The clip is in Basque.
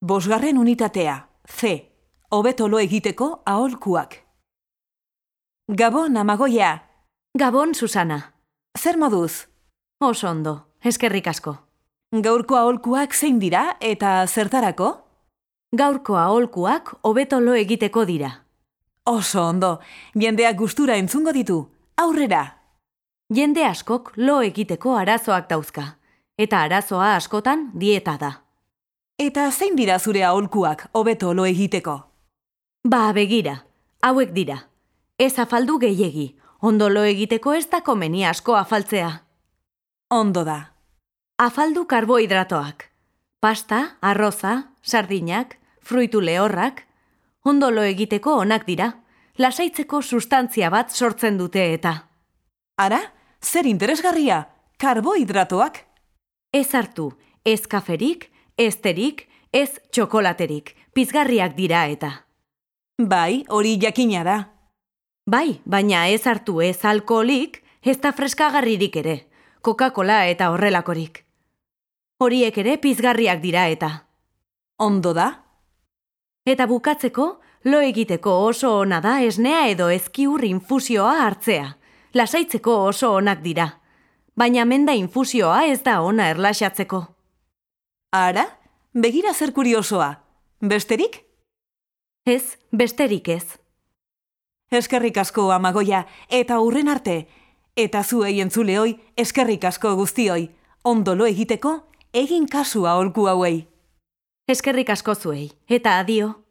Bosgarren unitatea, C. Hobeto lo egiteko aholkuak. Gabon, amagoia. Gabon, Susana. Zer moduz? Oso ondo, eskerrik asko. Gaurko aholkuak zein dira eta zertarako? Gaurko aholkuak hobeto lo egiteko dira. Oso ondo, jendeak gustura entzungo ditu. Aurrera! Jende askok lo egiteko arazoak dauzka, eta arazoa askotan dieta da. Eta zein dira zure aholkuak hobeto lo egiteko? Ba, begira, hauek dira. Ez afaldu gehiegi, ondo lo egiteko ez da komeni asko afaltzea. Ondo da. Afaldu karbohidratoak. Pasta, arroza, sardinak, fruitu lehorrak. Ondo lo egiteko onak dira. Lasaitzeko sustantzia bat sortzen dute eta. Ara, zer interesgarria? Karbohidratoak? Ez hartu, ez kaferik, ez terik, ez txokolaterik. Pizgarriak dira eta. Bai, hori jakina da. Bai, baina ez hartu ez alkoholik, ez da freskagarririk ere. Coca-Cola eta horrelakorik. Horiek ere pizgarriak dira eta. Ondo da? Eta bukatzeko, lo egiteko oso ona da esnea edo ezkiur infusioa hartzea. Lasaitzeko oso onak dira. Baina menda infusioa ez da ona erlaxatzeko. Ara, begira zer kuriosoa. Besterik? Ez, besterik ez. Eskerrik asko amagoia eta hurren arte. Eta zuei entzuleoi, eskerrik asko guztioi. Ondo lo egiteko, egin kasua aholku hauei. Eskerrik asko zuei, eta adio.